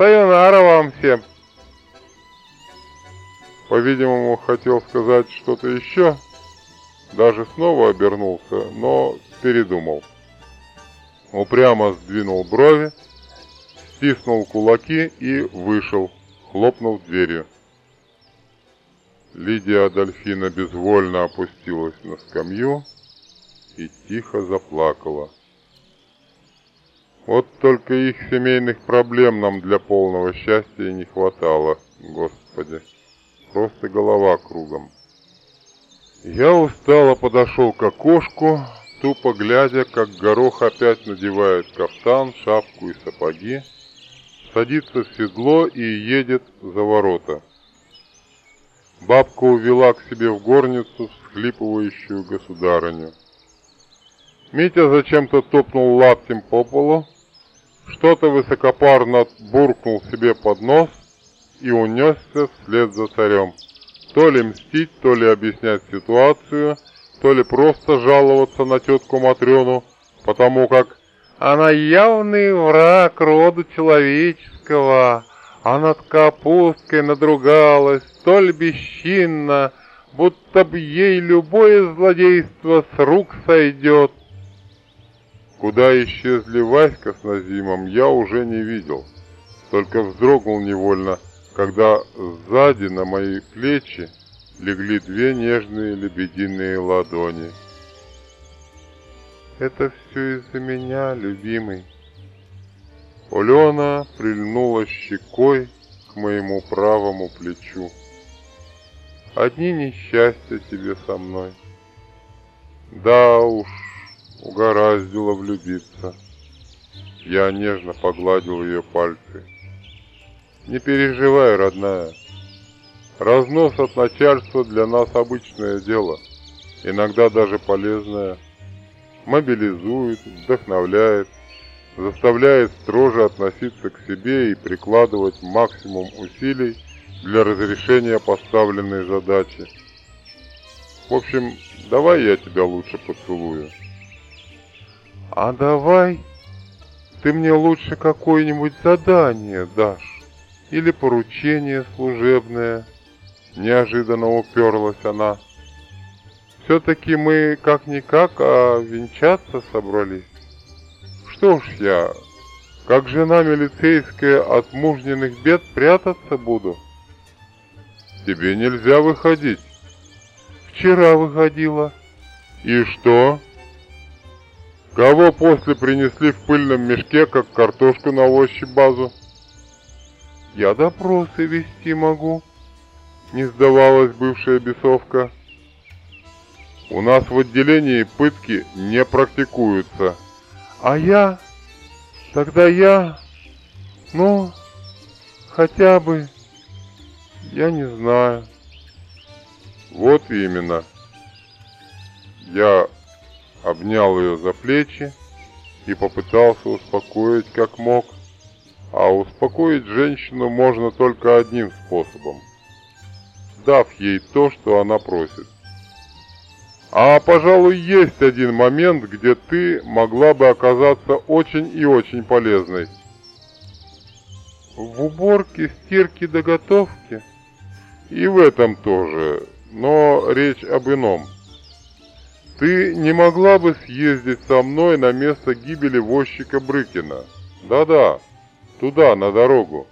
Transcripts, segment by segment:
Сайонара вам всем. По-видимому, хотел сказать что-то еще. Даже снова обернулся, но передумал. Упрямо сдвинул брови, стиснул кулаки и вышел, хлопнув дверью. Лидия Адольфина безвольно опустилась на скамью и тихо заплакала. Вот только их семейных проблем нам для полного счастья и не хватало, Господи. Просто голова кругом. Я устало подошел к окошку, тупо глядя, как горох опять надевает кафтан, шапку и сапоги, садится в седло и едет за ворота. Бабка увела к себе в горницу всхлипывающую государыню. Митя зачем-то топнул лаптем по полу, что-то высокопарно буркнул себе под нос и унесся вслед за царем. То ли мстить, то ли объяснять ситуацию, то ли просто жаловаться на тетку Матрёну, потому как она явный враг рода человеческого, а над капусткой надругалась столь бесчинно, будто б ей любое злодейство с рук сойдет. Куда исчезли Васька с Назимом, я уже не видел, только вздрогнул невольно, когда сзади на мои плечи легли две нежные лебединые ладони. Это все из-за меня, любимый. Алена прильнула щекой к моему правому плечу. Одни несчастья тебе со мной. Да уж, угораздило влюбиться. Я нежно погладил ее пальцы. Не переживай, родная. Разнос от начальства для нас обычное дело, иногда даже полезное. Мобилизует, вдохновляет, заставляет строже относиться к себе и прикладывать максимум усилий для разрешения поставленной задачи. В общем, давай я тебя лучше поцелую. А давай ты мне лучше какое-нибудь задание дашь или поручение служебное. Неожиданно уперлась она. Все-таки мы как-никак, а венчаться собрались. Что ж я, как жена милицейская от мужниных бед прятаться буду? Тебе нельзя выходить. Вчера выходила. И что? Кого после принесли в пыльном мешке, как картошку на базу? Я допросы вести могу. Не сдавалась бывшая бесовка. У нас в отделении пытки не практикуются. А я? Тогда я... Ну, хотя бы... Я не знаю. Вот именно. Я обнял ее за плечи и попытался успокоить как мог. А успокоить женщину можно только одним способом. Дав ей то, что она просит. А, пожалуй, есть один момент, где ты могла бы оказаться очень и очень полезной. В уборке, стирке до готовки? И в этом тоже, но речь об ином. Ты не могла бы съездить со мной на место гибели возчика Брыкина? Да-да, туда, на дорогу.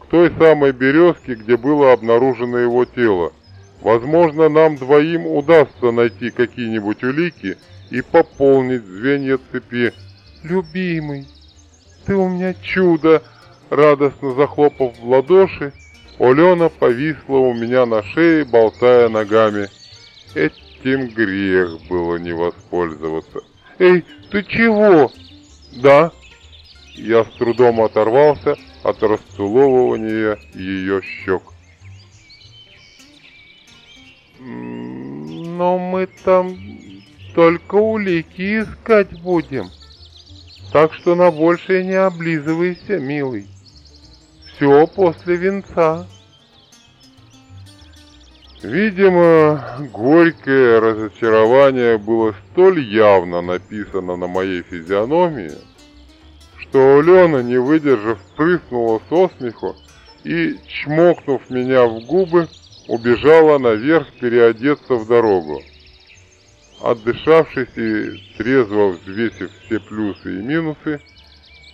К той самой березке, где было обнаружено его тело. Возможно, нам двоим удастся найти какие-нибудь улики и пополнить звенья цепи. Любимый, ты у меня чудо! Радостно захлопав в ладоши, Олена повисла у меня на шее, болтая ногами. Этим грех было не воспользоваться. «Эй, ты чего?» «Да». Я с трудом оторвался от расцеловывания ее щек. Но мы там только улики искать будем. Так что на большее не облизывайся, милый. Все после венца. Видимо, горькое разочарование было столь явно написано на моей физиономии, что Алена, не выдержав, прыснула со смеху и, чмокнув меня в губы, убежала наверх переодеться в дорогу. Отдышавшись и трезво взвесив все плюсы и минусы,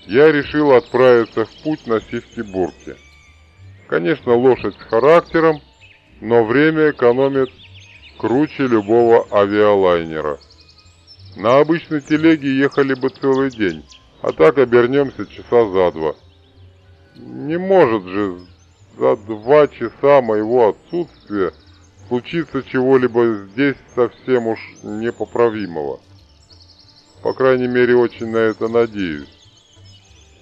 я решил отправиться в путь на сифтибурке. Конечно, лошадь с характером, но время экономит круче любого авиалайнера. На обычной телеге ехали бы целый день, а так обернемся часа за два. Не может же за два часа моего отсутствия случиться чего-либо здесь совсем уж непоправимого. По крайней мере, очень на это надеюсь.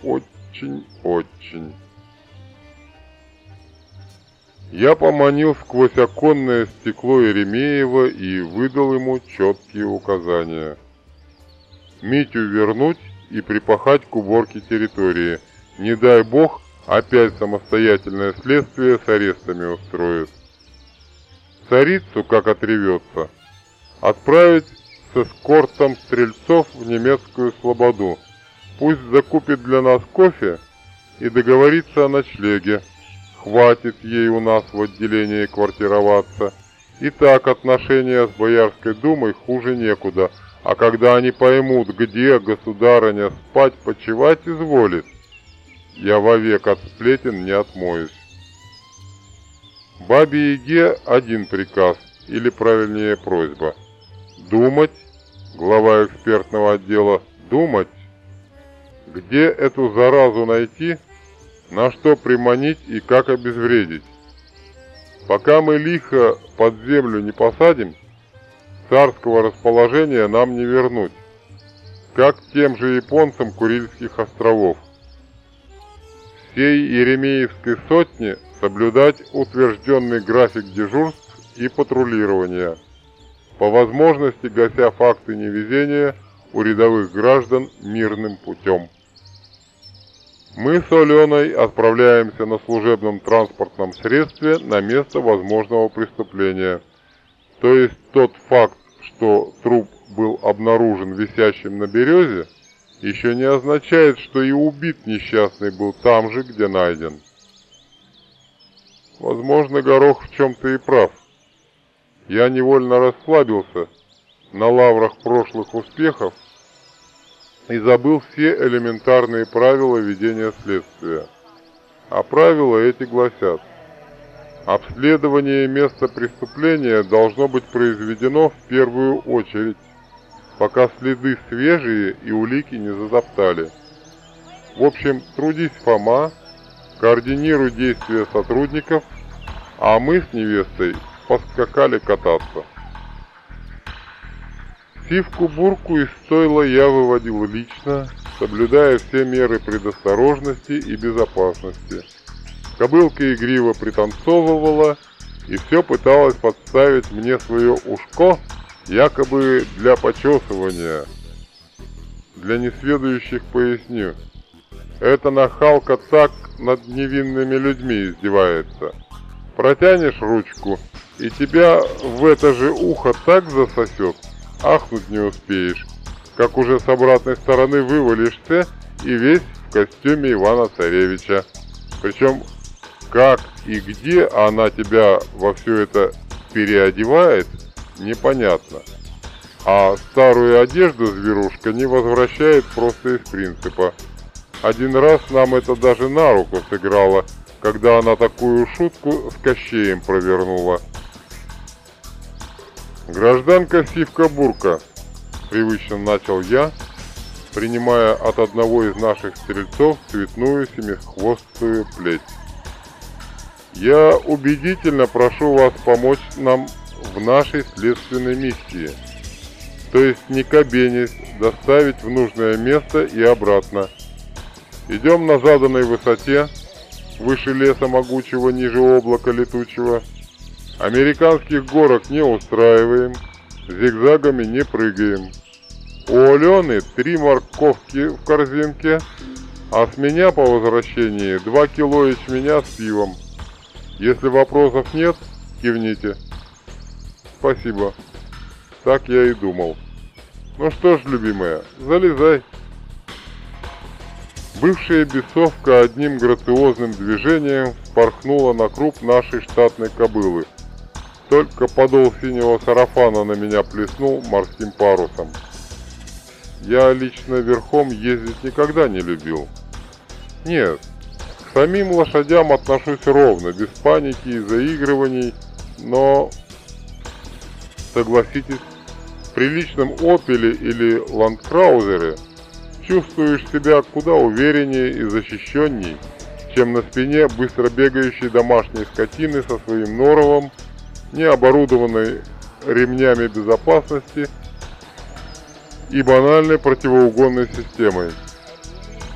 Очень-очень. Я поманил сквозь оконное стекло Еремеева и выдал ему четкие указания. Митю вернуть и припахать к уборке территории. Не дай бог, опять самостоятельное следствие с арестами устроит. Царицу, как отревется, отправить с эскортом стрельцов в немецкую слободу. Пусть закупит для нас кофе и договорится о ночлеге. Хватит ей у нас в отделении квартироваться. И так отношения с Боярской думой хуже некуда. А когда они поймут, где государыня спать почевать изволит, я вовек от сплетен не отмоюсь. Бабе Яге один приказ, или правильнее просьба. Думать, глава экспертного отдела, думать, где эту заразу найти, на что приманить и как обезвредить. Пока мы лихо под землю не посадим, царского расположения нам не вернуть, как тем же японцам Курильских островов. Всей Еремеевской сотне соблюдать утвержденный график дежурств и патрулирования, по возможности гася факты невезения у рядовых граждан мирным путем. Мы с Аленой отправляемся на служебном транспортном средстве на место возможного преступления. То есть тот факт, что труп был обнаружен висящим на березе, еще не означает, что и убит несчастный был там же, где найден. Возможно, Горох в чем-то и прав. Я невольно расслабился на лаврах прошлых успехов и забыл все элементарные правила ведения следствия. А правила эти гласят, обследование места преступления должно быть произведено в первую очередь, пока следы свежие и улики не затоптали. В общем, трудись, Фома, координируй действия сотрудников, а мы с невестой поскакали кататься. Сивку-бурку из стойла я выводил лично, соблюдая все меры предосторожности и безопасности. Кобылка игриво пританцовывала и все пыталась подставить мне свое ушко, якобы для почесывания. Для несведущих поясню. Эта нахалка так над невинными людьми издевается. Протянешь ручку, и тебя в это же ухо так засосет, ахнуть не успеешь, как уже с обратной стороны вывалишься и весь в костюме Ивана Царевича. Причем как и где она тебя во все это переодевает, непонятно. А старую одежду зверушка не возвращает просто из принципа. Один раз нам это даже на руку сыграло, когда она такую шутку с Кощеем провернула. «Гражданка Сивка-Бурка», — привычно начал я, принимая от одного из наших стрельцов цветную семихвостую плеть. «Я убедительно прошу вас помочь нам в нашей следственной миссии, то есть не кабенись, доставить в нужное место и обратно. Идем на заданной высоте, выше леса могучего, ниже облака летучего». Американских горок не устраиваем, зигзагами не прыгаем. У Алены три морковки в корзинке, а с меня по возвращении два кило ячменя с пивом. Если вопросов нет, кивните. Спасибо. Так я и думал. Ну что ж, любимая, залезай. Бывшая бесовка одним грациозным движением впорхнула на круп нашей штатной кобылы. Только подол синего сарафана на меня плеснул морским парусом. Я лично верхом ездить никогда не любил. Нет, к самим лошадям отношусь ровно, без паники и заигрываний, но, согласитесь, в приличном «Опеле» или «Ландкраузере» чувствуешь себя куда увереннее и защищенней, чем на спине быстро бегающей домашней скотины со своим норовом, не оборудованной ремнями безопасности и банальной противоугонной системой.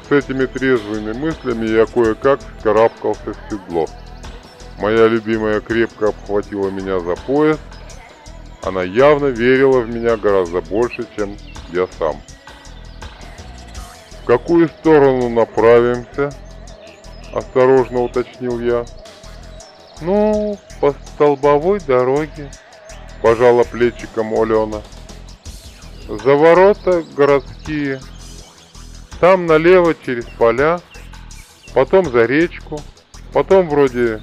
С этими трезвыми мыслями я кое-как скарабкался в седло. Моя любимая крепко обхватила меня за пояс. Она явно верила в меня гораздо больше, чем я сам. «В какую сторону направимся?» – осторожно уточнил я. «Ну, по столбовой дороге», – пожала плечиком Алена. «За ворота городские, там налево через поля, потом за речку, потом вроде...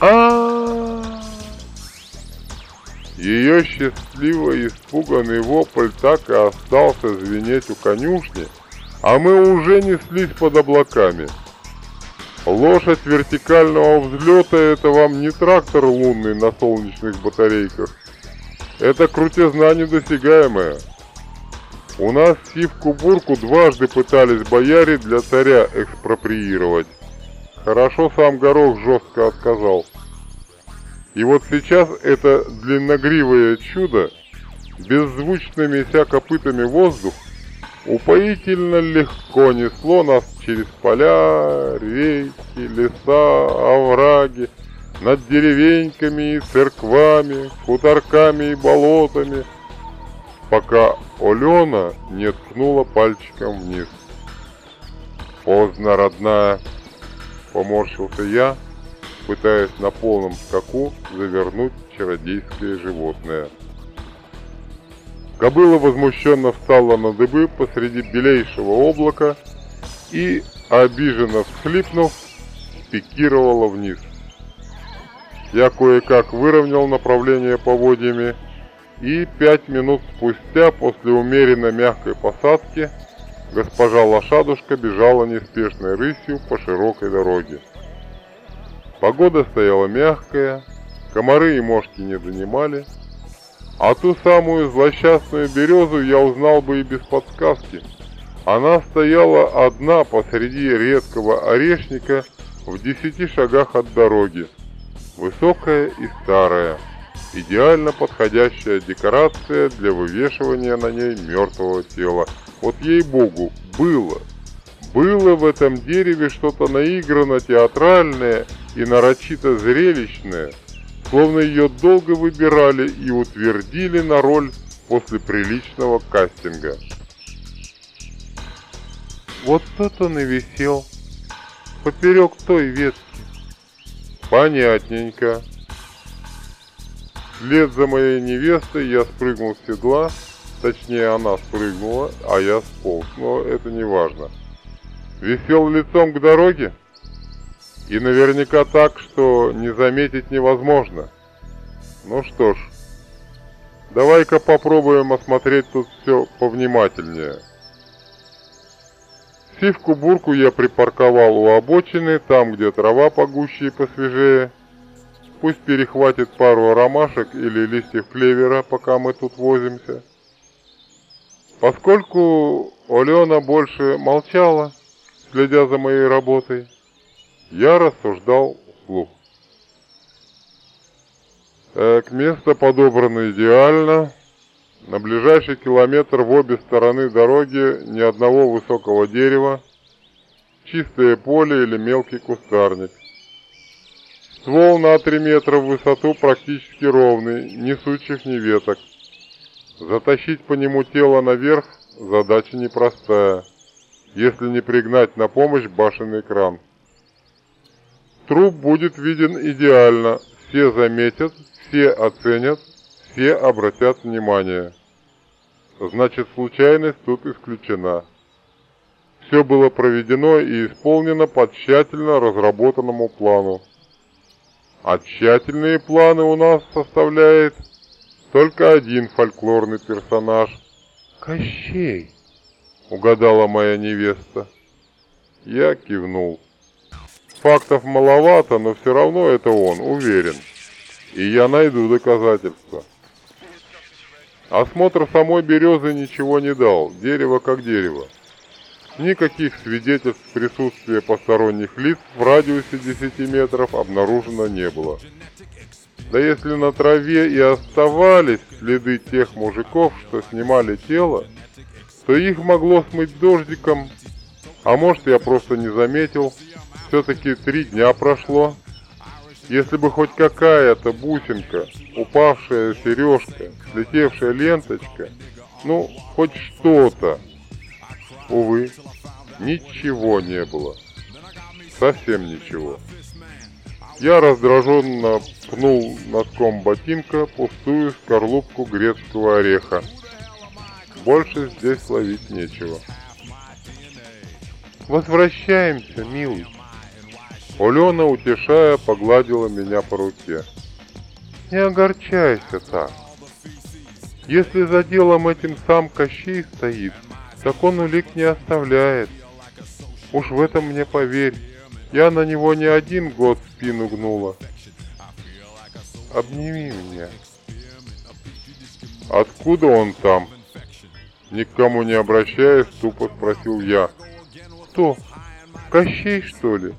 а, -а, -а, Ее счастливо испуганный вопль так и остался звенеть у конюшни, а мы уже неслись под облаками. Лошадь вертикального взлета – это вам не трактор лунный на солнечных батарейках. Это крутизна недосягаемая. У нас сивку-бурку дважды пытались бояре для царя экспроприировать. Хорошо сам Горох жестко отказал. И вот сейчас это длинногривое чудо, беззвучно меся копытами воздух, Упоительно легко несло нас через поля, реки, леса, овраги, над деревеньками и церквами, хуторками и болотами, пока Алена не ткнула пальчиком вниз. «Поздно, родная!» — поморщился я, пытаясь на полном скаку завернуть чародейское животное. Кобыла возмущенно встала на дыбы посреди белейшего облака и, обиженно всхлипнув, пикировала вниз. Я кое-как выровнял направление поводьями, и пять минут спустя, после умеренно мягкой посадки, госпожа лошадушка бежала неспешной рысью по широкой дороге. Погода стояла мягкая, комары и мошки не донимали, а ту самую злосчастную березу я узнал бы и без подсказки. Она стояла одна посреди редкого орешника в десяти шагах от дороги. Высокая и старая, идеально подходящая декорация для вывешивания на ней мертвого тела. Вот ей-богу, было. Было в этом дереве что-то наигранно театральное и нарочито зрелищное – словно ее долго выбирали и утвердили на роль после приличного кастинга. Вот тут он и висел, поперек той ветки. Понятненько. Вслед за моей невестой я спрыгнул с седла, точнее она спрыгнула, а я сполз, но это не важно. Висел лицом к дороге? И наверняка так, что не заметить невозможно. Ну что ж, давай-ка попробуем осмотреть тут все повнимательнее. Сивку-бурку я припарковал у обочины, там, где трава погуще и посвежее. Пусть перехватит пару ромашек или листьев клевера, пока мы тут возимся. Поскольку Алена больше молчала, следя за моей работой, я рассуждал вслух. Так, место подобрано идеально. На ближайший километр в обе стороны дороги ни одного высокого дерева, чистое поле или мелкий кустарник. Ствол на 3 метра в высоту практически ровный, ни сучьев, ни веток. Затащить по нему тело наверх задача непростая, если не пригнать на помощь башенный кран. Труп будет виден идеально, все заметят, все оценят, все обратят внимание. Значит, случайность тут исключена. Все было проведено и исполнено по тщательно разработанному плану. А тщательные планы у нас составляет только один фольклорный персонаж – Кощей, угадала моя невеста. Я кивнул. Фактов маловато, но все равно это он, уверен. И я найду доказательства. Осмотр самой березы ничего не дал, дерево как дерево. Никаких свидетельств присутствия посторонних лиц в радиусе 10 метров обнаружено не было. Да если на траве и оставались следы тех мужиков, что снимали тело, то их могло смыть дождиком, а может я просто не заметил, все-таки три дня прошло. Если бы хоть какая-то бусинка, упавшая сережка, слетевшая ленточка, ну, хоть что-то. Увы, ничего не было. Совсем ничего. Я раздраженно пнул носком ботинка пустую скорлупку грецкого ореха. Больше здесь ловить нечего. Возвращаемся, милый. Олена, утешая, погладила меня по руке. Не огорчайся так. Если за делом этим сам Кощей стоит, так он улик не оставляет. Уж в этом мне поверь. Я на него не один год спину гнула. Обними меня. Откуда он там? Никому не обращаясь, тупо спросил я. Кто? Кощей, что ли?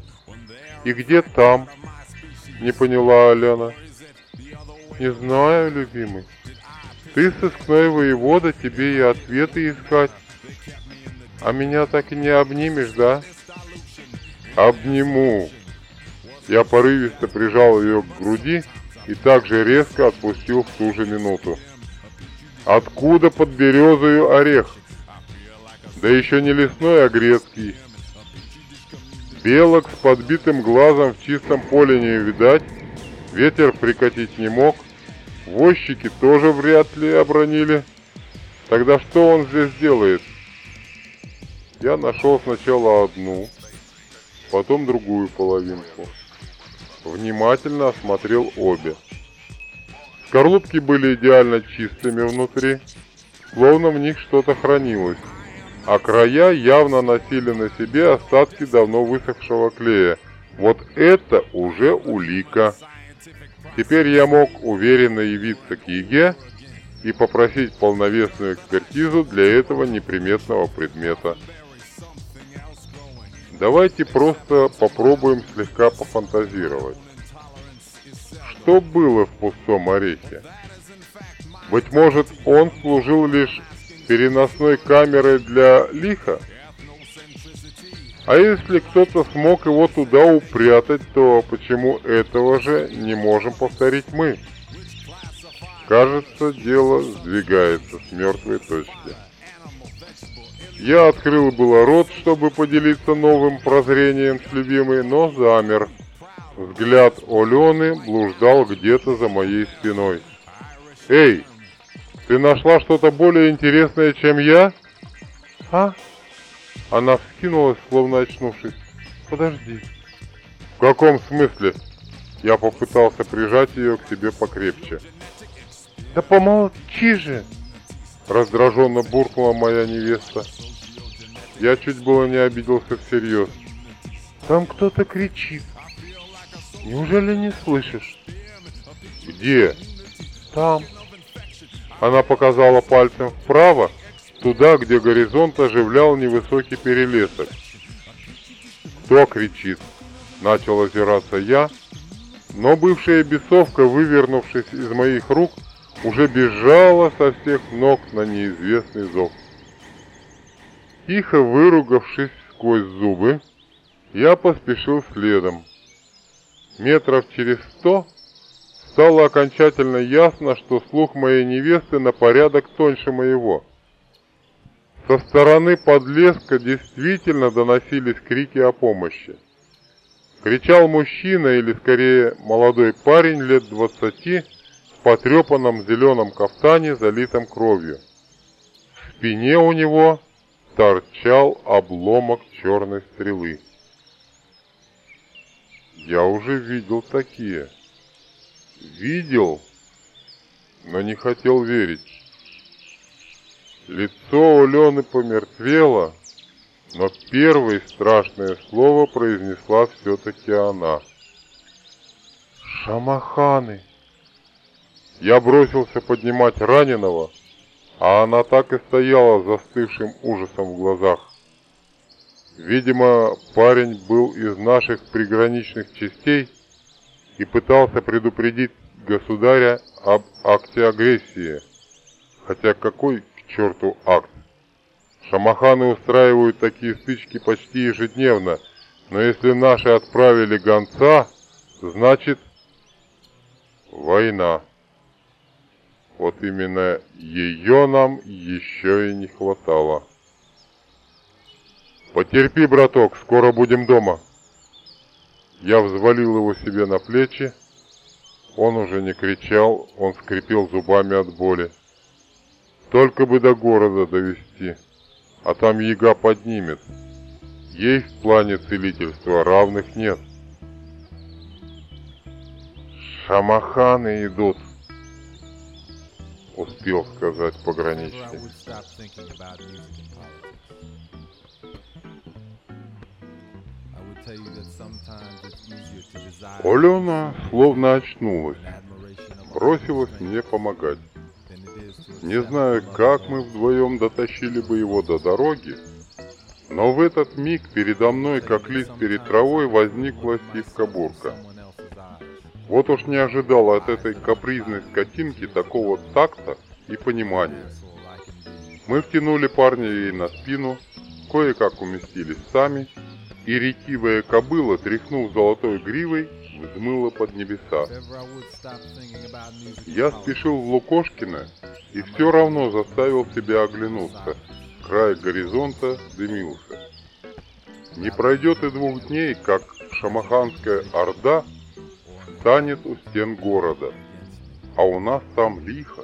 И где там? Не поняла Алена. Не знаю, любимый. Ты сыскной воевода, тебе и ответы искать. А меня так и не обнимешь, да? Обниму. Я порывисто прижал ее к груди и также резко отпустил в ту же минуту. Откуда под березою орех? Да еще не лесной, а грецкий. Белок с подбитым глазом в чистом поле не видать, ветер прикатить не мог, возчики тоже вряд ли обронили. Тогда что он здесь делает? Я нашел сначала одну, потом другую половинку. Внимательно осмотрел обе. Скорлупки были идеально чистыми внутри, словно в них что-то хранилось а края явно носили на себе остатки давно высохшего клея. Вот это уже улика. Теперь я мог уверенно явиться к Яге и попросить полновесную экспертизу для этого неприметного предмета. Давайте просто попробуем слегка пофантазировать. Что было в пустом орехе? Быть может, он служил лишь переносной камерой для лиха? А если кто-то смог его туда упрятать, то почему этого же не можем повторить мы? Кажется, дело сдвигается с мертвой точки. Я открыл было рот, чтобы поделиться новым прозрением с любимой, но замер. Взгляд Олены блуждал где-то за моей спиной. «Эй, ты нашла что-то более интересное, чем я? А? Она вскинулась, словно очнувшись. Подожди. В каком смысле? Я попытался прижать ее к себе покрепче. Да помолчи же! Раздраженно буркнула моя невеста. Я чуть было не обиделся всерьез. Там кто-то кричит. Неужели не слышишь? Где? Там. Она показала пальцем вправо, туда, где горизонт оживлял невысокий перелесок. «Кто кричит?» – начал озираться я, но бывшая бесовка, вывернувшись из моих рук, уже бежала со всех ног на неизвестный зов. Тихо выругавшись сквозь зубы, я поспешил следом. Метров через сто Стало окончательно ясно, что слух моей невесты на порядок тоньше моего. Со стороны подлеска действительно доносились крики о помощи. Кричал мужчина, или скорее молодой парень лет двадцати, в потрепанном зеленом кафтане, залитом кровью. В спине у него торчал обломок черной стрелы. Я уже видел такие. Видел, но не хотел верить. Лицо у Лены помертвело, но первое страшное слово произнесла все-таки она. «Шамаханы!» Я бросился поднимать раненого, а она так и стояла застывшим ужасом в глазах. Видимо, парень был из наших приграничных частей и пытался предупредить государя об акте агрессии. Хотя какой к черту акт? Шамаханы устраивают такие стычки почти ежедневно, но если наши отправили гонца, значит война. Вот именно ее нам еще и не хватало. Потерпи, браток, скоро будем дома. Я взвалил его себе на плечи. Он уже не кричал, он скрипел зубами от боли. Только бы до города довести, а там яга поднимет. Ей в плане целительства равных нет. Шамаханы идут успел сказать пограничник. Алена словно очнулась, бросилась мне помогать. Не знаю, как мы вдвоем дотащили бы его до дороги, но в этот миг передо мной, как лист перед травой, возникла сивка-бурка. Вот уж не ожидал от этой капризной скотинки такого такта и понимания. Мы втянули парня ей на спину, кое-как уместились сами, и ретивая кобыла, тряхнув золотой гривой, взмыла под небеса. Я спешил в Лукошкино и все равно заставил себя оглянуться. Край горизонта дымился. Не пройдет и двух дней, как шамаханская орда станет у стен города, а у нас там лихо.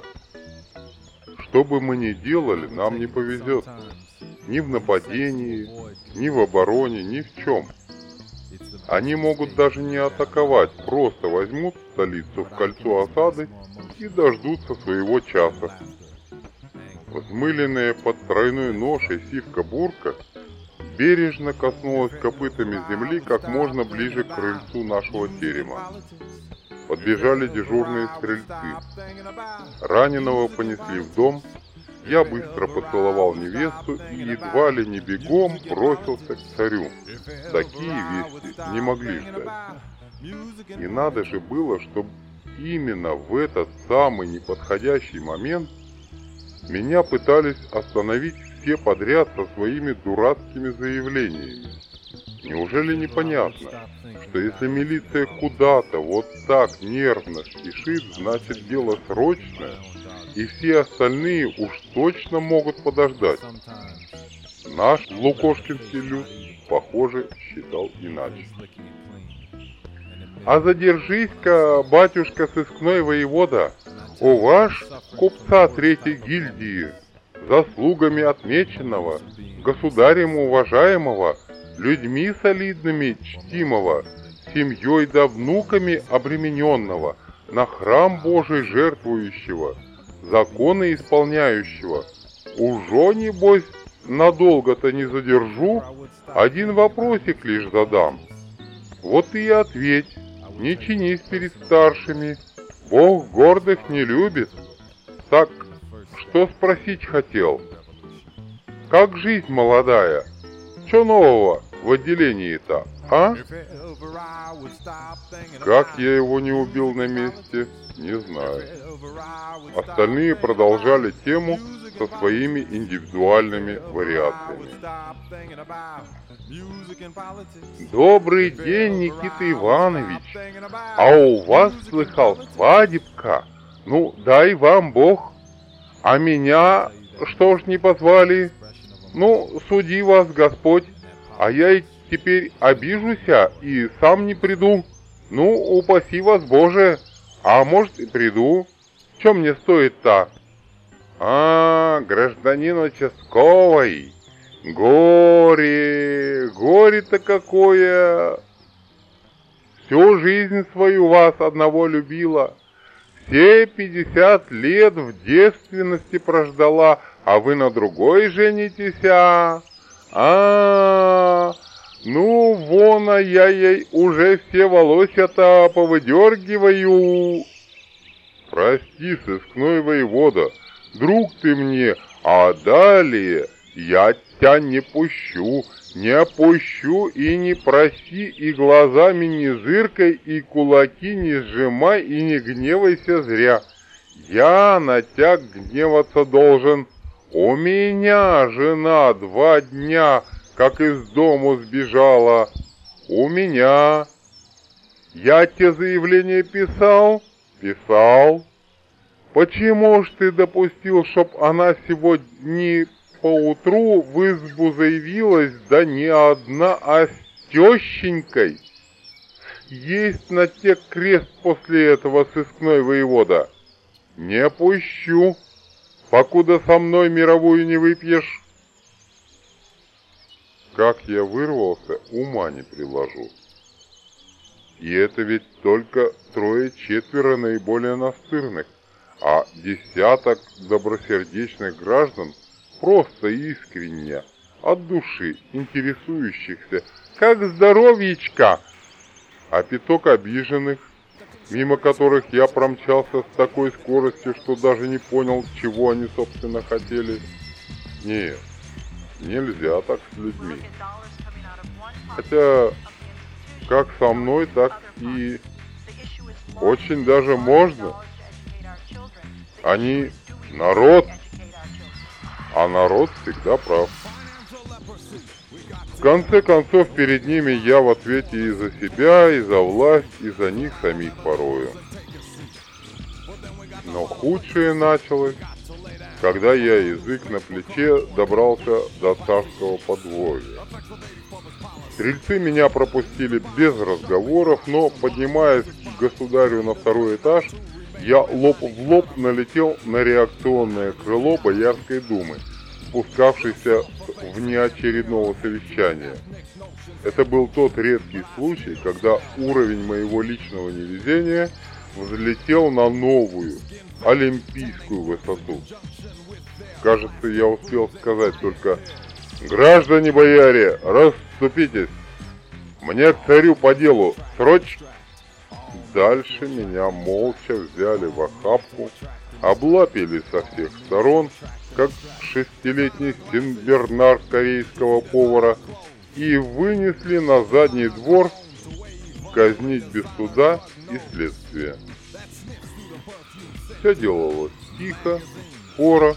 Что бы мы ни делали, нам не повезет. Ни в нападении, ни в обороне, ни в чем. Они могут даже не атаковать, просто возьмут столицу в кольцо осады и дождутся своего часа. Взмыленная под тройной ношей сивка-бурка бережно коснулась копытами земли как можно ближе к крыльцу нашего терема. Подбежали дежурные стрельцы. Раненого понесли в дом. Я быстро поцеловал невесту и едва ли не бегом бросился к царю. Такие вести не могли ждать. И надо же было, чтобы именно в этот самый неподходящий момент меня пытались остановить все подряд со своими дурацкими заявлениями. Неужели непонятно, что если милиция куда-то вот так нервно спешит, значит дело срочное, и все остальные уж точно могут подождать? Наш лукошкинский люд, похоже, считал иначе. А задержись-ка, батюшка сыскной воевода, у ваш купца третьей гильдии, заслугами отмеченного, государем уважаемого, людьми солидными чтимого, семьей да внуками обремененного, на храм Божий жертвующего, законы исполняющего. Уже, небось, надолго-то не задержу, один вопросик лишь задам. Вот и ответь, не чинись перед старшими, Бог гордых не любит. Так что спросить хотел? Как жизнь молодая? Что нового в отделении-то, а? Как я его не убил на месте, не знаю. Остальные продолжали тему со своими индивидуальными вариациями. Добрый день, Никита Иванович. А у вас, слыхал, свадебка? Ну, дай вам Бог. А меня что ж не позвали? Ну, суди вас, Господь. А я и теперь обижуся и сам не приду. Ну, упаси вас, Боже. А может и приду. Чем мне стоит-то? А, гражданин участковый, Горе, горе-то какое! Всю жизнь свою вас одного любила, все пятьдесят лет в девственности прождала, а вы на другой женитесь, а? А, -а, -а ну, вон, а я ей уже все волося-то повыдергиваю. Прости, сыскной воевода, друг ты мне, а далее я тебя не пущу, не пущу и не проси, и глазами не зыркай, и кулаки не сжимай, и не гневайся зря. Я на тебя гневаться должен. У меня жена два дня, как из дому сбежала. У меня. Я тебе заявление писал? Писал. Почему ж ты допустил, чтоб она сегодня поутру в избу заявилась, да не одна, а с тещенькой? Есть на те крест после этого сыскной воевода. Не пущу, покуда со мной мировую не выпьешь. Как я вырвался, ума не приложу. И это ведь только трое-четверо наиболее настырных а десяток добросердечных граждан просто искренне, от души интересующихся, как здоровьечка, а пяток обиженных, мимо которых я промчался с такой скоростью, что даже не понял, чего они, собственно, хотели. Нет, нельзя так с людьми. Хотя, как со мной, так и очень даже можно. Они народ, а народ всегда прав. В конце концов, перед ними я в ответе и за себя, и за власть, и за них самих порою. Но худшее началось, когда я язык на плече добрался до царского подвоя. Стрельцы меня пропустили без разговоров, но, поднимаясь к государю на второй этаж, я лоб в лоб налетел на реакционное крыло Боярской думы, спускавшейся в неочередного совещания. Это был тот редкий случай, когда уровень моего личного невезения взлетел на новую, олимпийскую высоту. Кажется, я успел сказать только «Граждане бояре, расступитесь! Мне царю по делу, срочно!» Дальше меня молча взяли в охапку, облапили со всех сторон, как шестилетний синбернар корейского повара, и вынесли на задний двор казнить без суда и следствия. Все делалось тихо, скоро,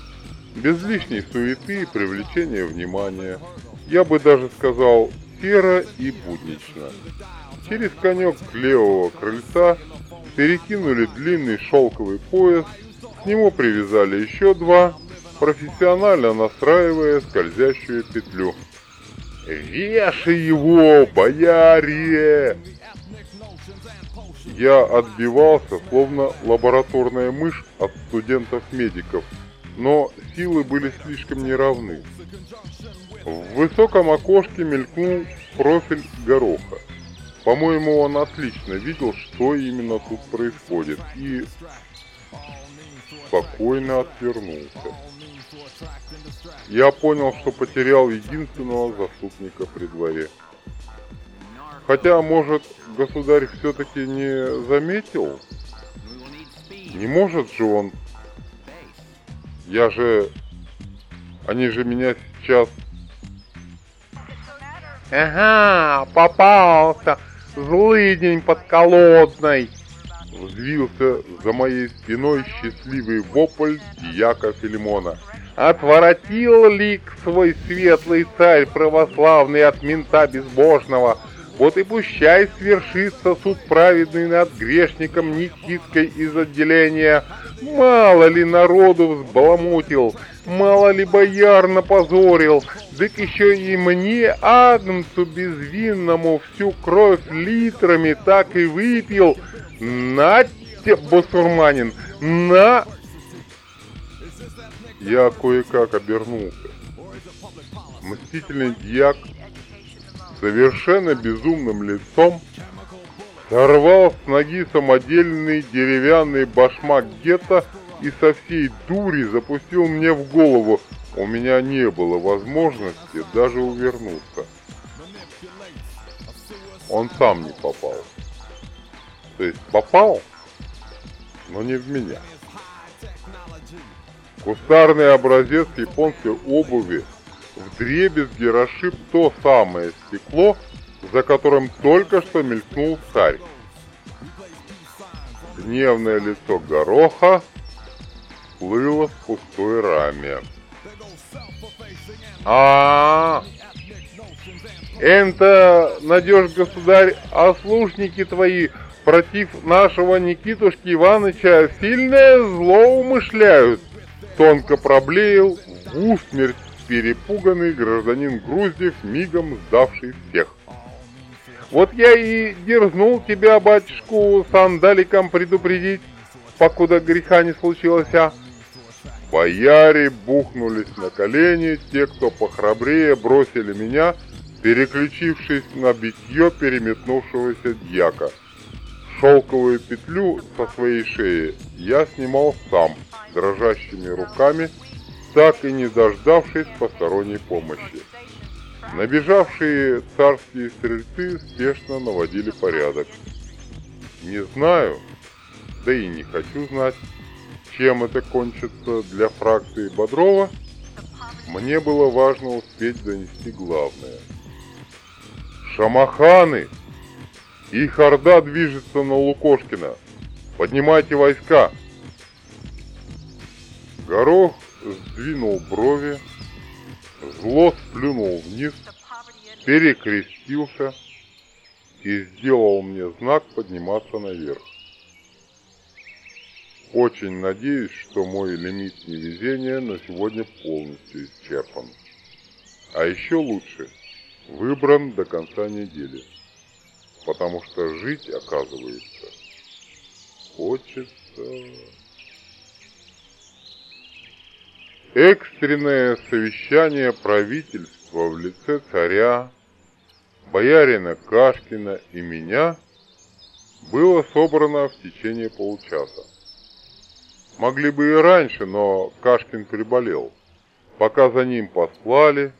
без лишней суеты и привлечения внимания. Я бы даже сказал, серо и буднично. Через конек левого крыльца перекинули длинный шелковый пояс, к нему привязали еще два, профессионально настраивая скользящую петлю. «Вешай его, бояре!» Я отбивался, словно лабораторная мышь от студентов-медиков, но силы были слишком неравны. В высоком окошке мелькнул профиль гороха. По-моему, он отлично видел, что именно тут происходит, и спокойно отвернулся. Я понял, что потерял единственного заступника при дворе. Хотя, может, государь все-таки не заметил? Не может же он... Я же... Они же меня сейчас... Ага, попался злый день подколодной!» Взвился за моей спиной счастливый вопль дьяка Филимона. «Отворотил лик свой светлый царь православный от мента безбожного!» Вот и пущай свершится суд праведный над грешником Никиткой из отделения. Мало ли народу взбаламутил, мало ли бояр напозорил, дык еще и мне, агнцу безвинному, всю кровь литрами так и выпил. На те, басурманин, на... Я кое-как обернулся. мстительный дьяк совершенно безумным лицом сорвал с ноги самодельный деревянный башмак гетто и со всей дури запустил мне в голову. У меня не было возможности даже увернуться. Он сам не попал. То есть попал, но не в меня. Кустарный образец японской обуви в дребезги расшиб то самое стекло, за которым только что мелькнул царь. Гневное лицо гороха плыло в пустой раме. А, -а, -а это, надежь государь, а служники твои против нашего Никитушки Ивановича сильное зло умышляют, тонко проблеял в усмерть перепуганный гражданин Груздев, мигом сдавший всех. Вот я и дерзнул тебя, батюшку, сандаликом предупредить, покуда греха не случилось, а? Бояре бухнулись на колени, те, кто похрабрее, бросили меня, переключившись на битье переметнувшегося дьяка. Шелковую петлю со своей шеи я снимал сам, дрожащими руками, так и не дождавшись посторонней помощи. Набежавшие царские стрельцы спешно наводили порядок. Не знаю, да и не хочу знать, чем это кончится для фракции Бодрова, мне было важно успеть донести главное. Шамаханы! Их орда движется на Лукошкина. Поднимайте войска! Горох сдвинул брови, зло сплюнул вниз, перекрестился и сделал мне знак подниматься наверх. Очень надеюсь, что мой лимит невезения на сегодня полностью исчерпан. А еще лучше, выбран до конца недели. Потому что жить, оказывается, хочется... Экстренное совещание правительства в лице царя, боярина Кашкина и меня было собрано в течение получаса. Могли бы и раньше, но Кашкин приболел. Пока за ним послали,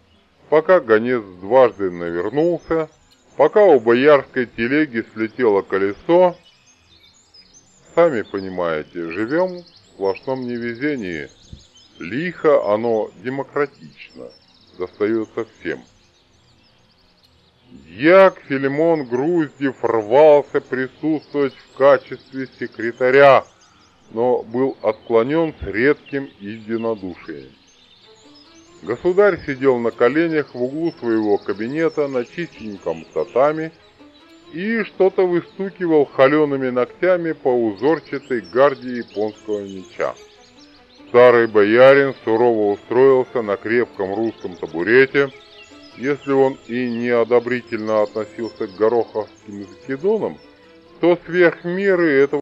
пока гонец дважды навернулся, пока у боярской телеги слетело колесо, сами понимаете, живем в сплошном невезении – Лихо оно демократично, достается всем. Дьяк Филимон Груздев рвался присутствовать в качестве секретаря, но был отклонен с редким единодушием. Государь сидел на коленях в углу своего кабинета на чистеньком татами и что-то выстукивал холеными ногтями по узорчатой гарде японского меча. Старый боярин сурово устроился на крепком русском табурете. Если он и неодобрительно относился к гороховским закидонам, то сверх меры этого